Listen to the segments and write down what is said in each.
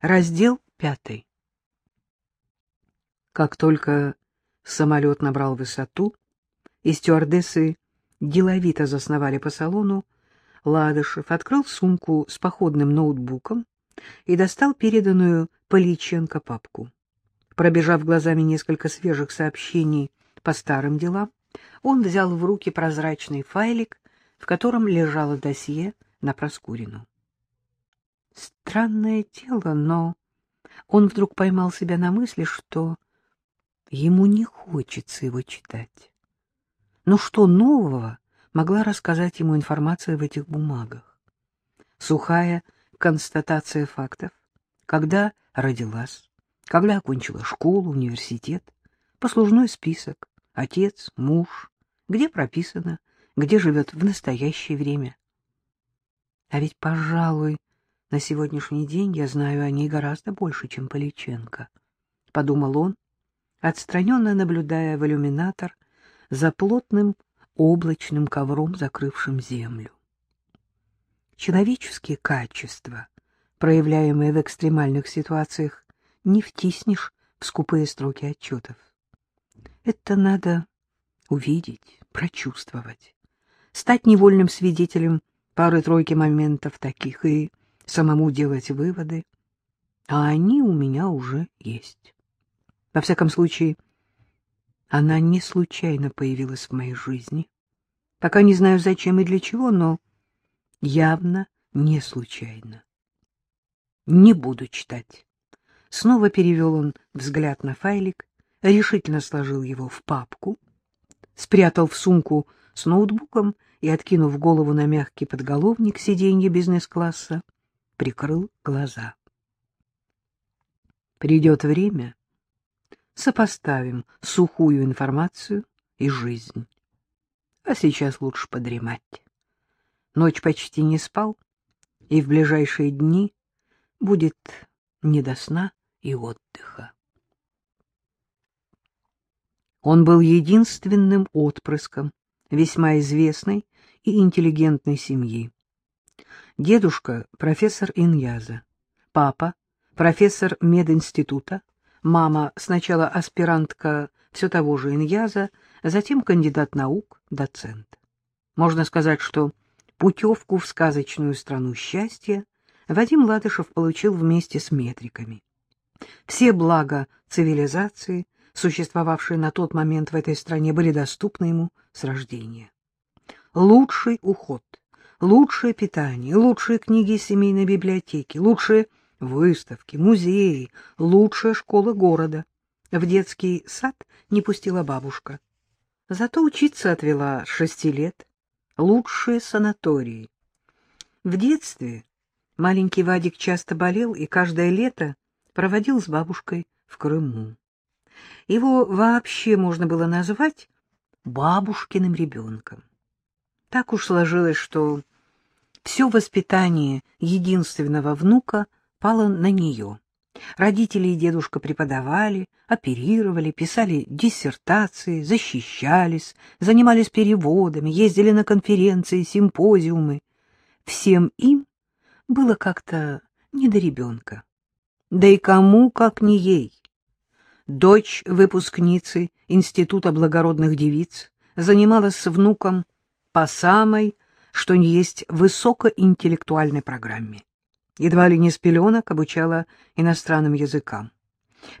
Раздел пятый. Как только самолет набрал высоту, и стюардессы деловито засновали по салону, Ладышев открыл сумку с походным ноутбуком и достал переданную Поличенко папку. Пробежав глазами несколько свежих сообщений по старым делам, он взял в руки прозрачный файлик, в котором лежало досье на Проскурину. Странное дело, но он вдруг поймал себя на мысли, что ему не хочется его читать. Но что нового могла рассказать ему информация в этих бумагах? Сухая констатация фактов, когда родилась, когда окончила школу, университет, послужной список, отец, муж, где прописано, где живет в настоящее время. А ведь, пожалуй, на сегодняшний день я знаю о ней гораздо больше, чем Поличенко, — подумал он, отстраненно наблюдая в иллюминатор за плотным облачным ковром, закрывшим землю. Человеческие качества, проявляемые в экстремальных ситуациях, не втиснешь в скупые строки отчетов. Это надо увидеть, прочувствовать, стать невольным свидетелем пары-тройки моментов таких и самому делать выводы, а они у меня уже есть. Во всяком случае, она не случайно появилась в моей жизни. Пока не знаю, зачем и для чего, но явно не случайно. Не буду читать. Снова перевел он взгляд на файлик, решительно сложил его в папку, спрятал в сумку с ноутбуком и, откинув голову на мягкий подголовник сиденья бизнес-класса, прикрыл глаза. Придет время, сопоставим сухую информацию и жизнь. А сейчас лучше подремать. Ночь почти не спал, и в ближайшие дни будет не до сна и отдыха. Он был единственным отпрыском весьма известной и интеллигентной семьи. Дедушка — профессор Иньяза, папа — профессор мединститута, мама сначала аспирантка все того же Иньяза, затем кандидат наук, доцент. Можно сказать, что путевку в сказочную страну счастья Вадим Ладышев получил вместе с метриками. Все блага цивилизации, существовавшие на тот момент в этой стране, были доступны ему с рождения. Лучший уход — лучшее питание, лучшие книги семейной библиотеки, лучшие выставки, музеи, лучшая школа города. В детский сад не пустила бабушка. Зато учиться отвела шести лет. Лучшие санатории. В детстве маленький Вадик часто болел и каждое лето проводил с бабушкой в Крыму. Его вообще можно было назвать бабушкиным ребенком. Так уж сложилось, что все воспитание единственного внука пало на нее. Родители и дедушка преподавали, оперировали, писали диссертации, защищались, занимались переводами, ездили на конференции, симпозиумы. Всем им было как-то не до ребенка. Да и кому, как не ей. Дочь выпускницы Института благородных девиц занималась с внуком по самой, что не есть высокоинтеллектуальной программе. Едва ли не с пеленок обучала иностранным языкам.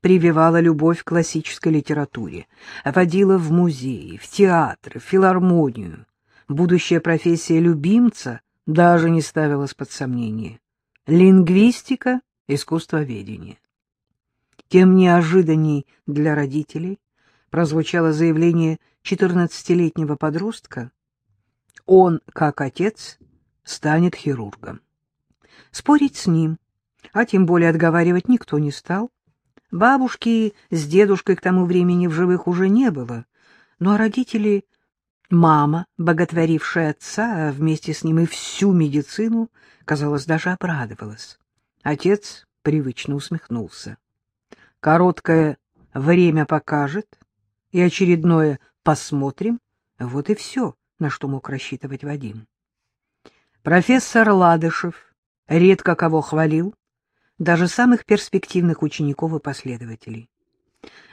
Прививала любовь к классической литературе, водила в музеи, в театры, в филармонию. Будущая профессия любимца даже не ставилась под сомнение. Лингвистика, искусствоведение. Тем неожиданней для родителей прозвучало заявление 14-летнего подростка, он, как отец, станет хирургом. Спорить с ним, а тем более отговаривать никто не стал. Бабушки с дедушкой к тому времени в живых уже не было, ну а родители, мама, боготворившая отца, а вместе с ним и всю медицину, казалось, даже обрадовалась. Отец привычно усмехнулся. Короткое время покажет, и очередное посмотрим, вот и все на что мог рассчитывать Вадим. Профессор Ладышев редко кого хвалил, даже самых перспективных учеников и последователей.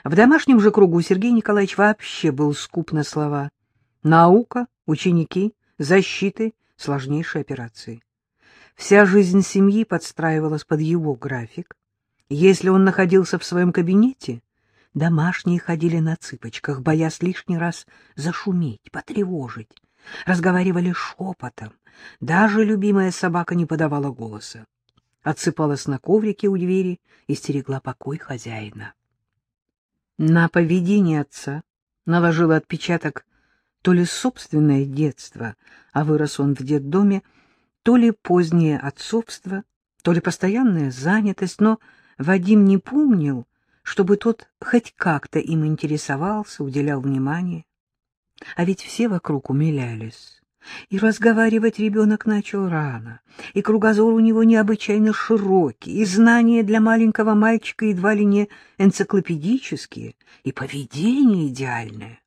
В домашнем же кругу Сергей Николаевич вообще был скуп на слова. Наука, ученики, защиты, сложнейшие операции. Вся жизнь семьи подстраивалась под его график. Если он находился в своем кабинете, домашние ходили на цыпочках, боясь лишний раз зашуметь, потревожить. Разговаривали шепотом. Даже любимая собака не подавала голоса. Отсыпалась на коврике у двери и стерегла покой хозяина. На поведение отца наложила отпечаток то ли собственное детство, а вырос он в детдоме, то ли позднее отцовство, то ли постоянная занятость, но Вадим не помнил, чтобы тот хоть как-то им интересовался, уделял внимание. А ведь все вокруг умилялись. И разговаривать ребенок начал рано, и кругозор у него необычайно широкий, и знания для маленького мальчика едва ли не энциклопедические, и поведение идеальное.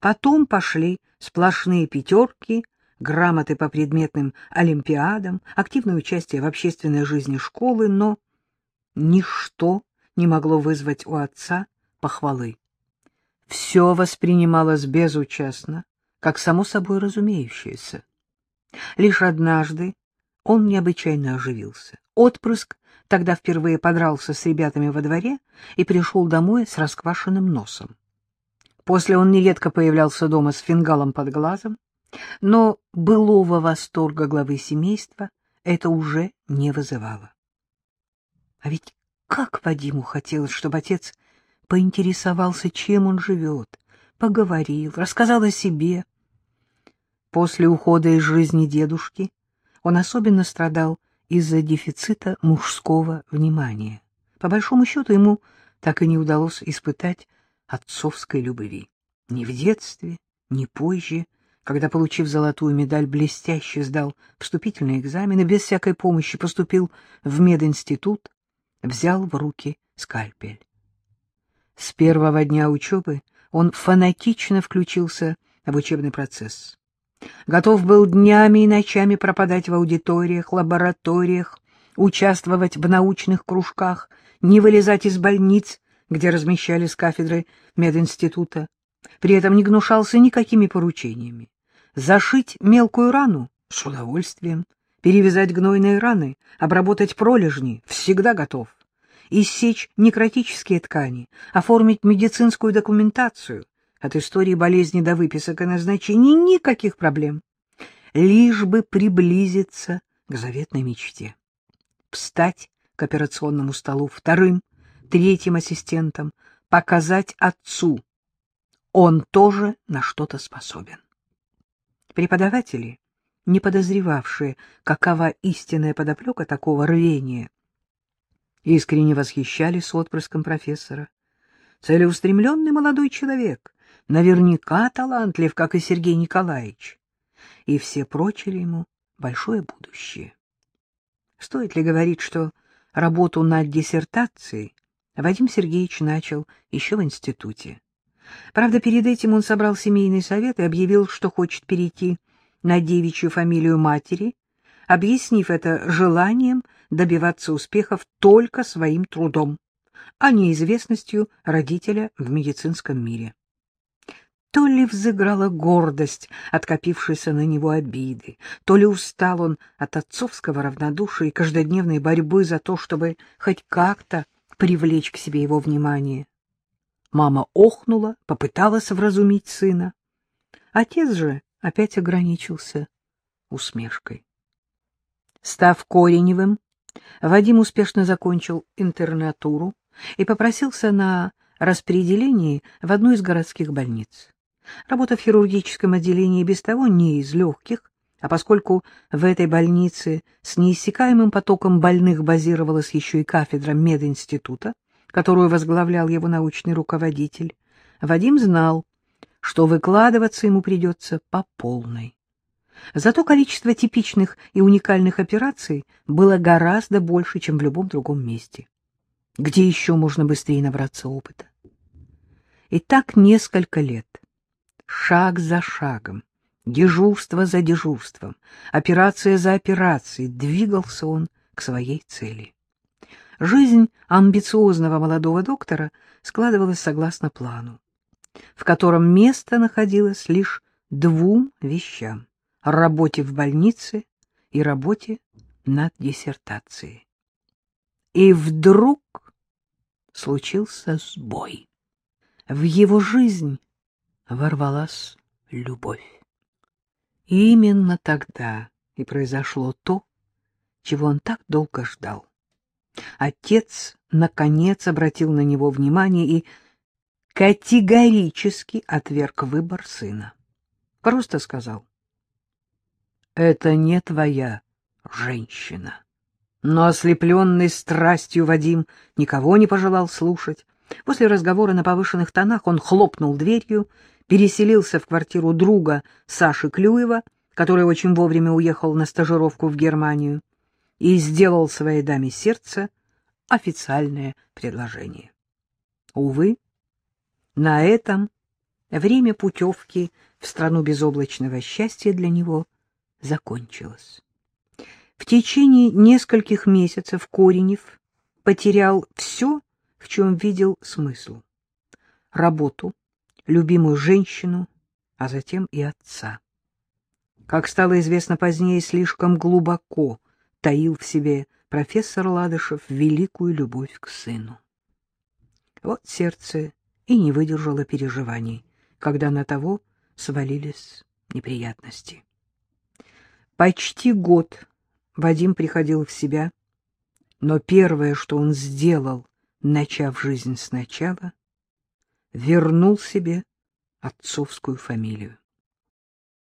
Потом пошли сплошные пятерки, грамоты по предметным олимпиадам, активное участие в общественной жизни школы, но ничто не могло вызвать у отца похвалы. Все воспринималось безучастно, как само собой разумеющееся. Лишь однажды он необычайно оживился. Отпрыск тогда впервые подрался с ребятами во дворе и пришел домой с расквашенным носом. После он нередко появлялся дома с фингалом под глазом, но былого восторга главы семейства это уже не вызывало. А ведь как Вадиму хотелось, чтобы отец поинтересовался, чем он живет, поговорил, рассказал о себе. После ухода из жизни дедушки он особенно страдал из-за дефицита мужского внимания. По большому счету ему так и не удалось испытать отцовской любви. Ни в детстве, ни позже, когда, получив золотую медаль, блестяще сдал вступительные экзамены, без всякой помощи поступил в мединститут, взял в руки скальпель. С первого дня учебы он фанатично включился в учебный процесс. Готов был днями и ночами пропадать в аудиториях, лабораториях, участвовать в научных кружках, не вылезать из больниц, где размещались кафедры мединститута. При этом не гнушался никакими поручениями. Зашить мелкую рану — с удовольствием. Перевязать гнойные раны, обработать пролежни — всегда готов. Иссечь некротические ткани, оформить медицинскую документацию. От истории болезни до выписок и назначений никаких проблем. Лишь бы приблизиться к заветной мечте. Встать к операционному столу вторым, третьим ассистентом, показать отцу. Он тоже на что-то способен. Преподаватели, не подозревавшие, какова истинная подоплека такого рвения, искренне восхищались отпрыском профессора. Целеустремленный молодой человек, наверняка талантлив, как и Сергей Николаевич. И все прочили ему большое будущее. Стоит ли говорить, что работу над диссертацией Вадим Сергеевич начал еще в институте. Правда, перед этим он собрал семейный совет и объявил, что хочет перейти на девичью фамилию матери, объяснив это желанием добиваться успехов только своим трудом, а не известностью родителя в медицинском мире. То ли взыграла гордость от копившейся на него обиды, то ли устал он от отцовского равнодушия и каждодневной борьбы за то, чтобы хоть как-то привлечь к себе его внимание. Мама охнула, попыталась вразумить сына. Отец же опять ограничился усмешкой. Став Кореневым, Вадим успешно закончил интернатуру и попросился на распределение в одну из городских больниц. Работа в хирургическом отделении без того не из легких, а поскольку в этой больнице с неиссякаемым потоком больных базировалась еще и кафедра мединститута, которую возглавлял его научный руководитель, Вадим знал, что выкладываться ему придется по полной. Зато количество типичных и уникальных операций было гораздо больше, чем в любом другом месте. Где еще можно быстрее набраться опыта? И так несколько лет, шаг за шагом, дежурство за дежурством, операция за операцией, двигался он к своей цели. Жизнь амбициозного молодого доктора складывалась согласно плану, в котором место находилось лишь двум вещам — работе в больнице и работе над диссертацией. И вдруг случился сбой. В его жизнь ворвалась любовь. И именно тогда и произошло то, чего он так долго ждал. Отец, наконец, обратил на него внимание и категорически отверг выбор сына. Просто сказал, «Это не твоя женщина». Но ослепленный страстью Вадим никого не пожелал слушать. После разговора на повышенных тонах он хлопнул дверью, переселился в квартиру друга Саши Клюева, который очень вовремя уехал на стажировку в Германию, и сделал своей даме сердца официальное предложение. Увы, на этом время путевки в страну безоблачного счастья для него закончилось. В течение нескольких месяцев Коренев потерял все, в чем видел смысл. Работу, любимую женщину, а затем и отца. Как стало известно позднее, слишком глубоко таил в себе профессор Ладышев великую любовь к сыну. Вот сердце и не выдержало переживаний, когда на того свалились неприятности. Почти год Вадим приходил в себя, но первое, что он сделал, начав жизнь сначала, вернул себе отцовскую фамилию.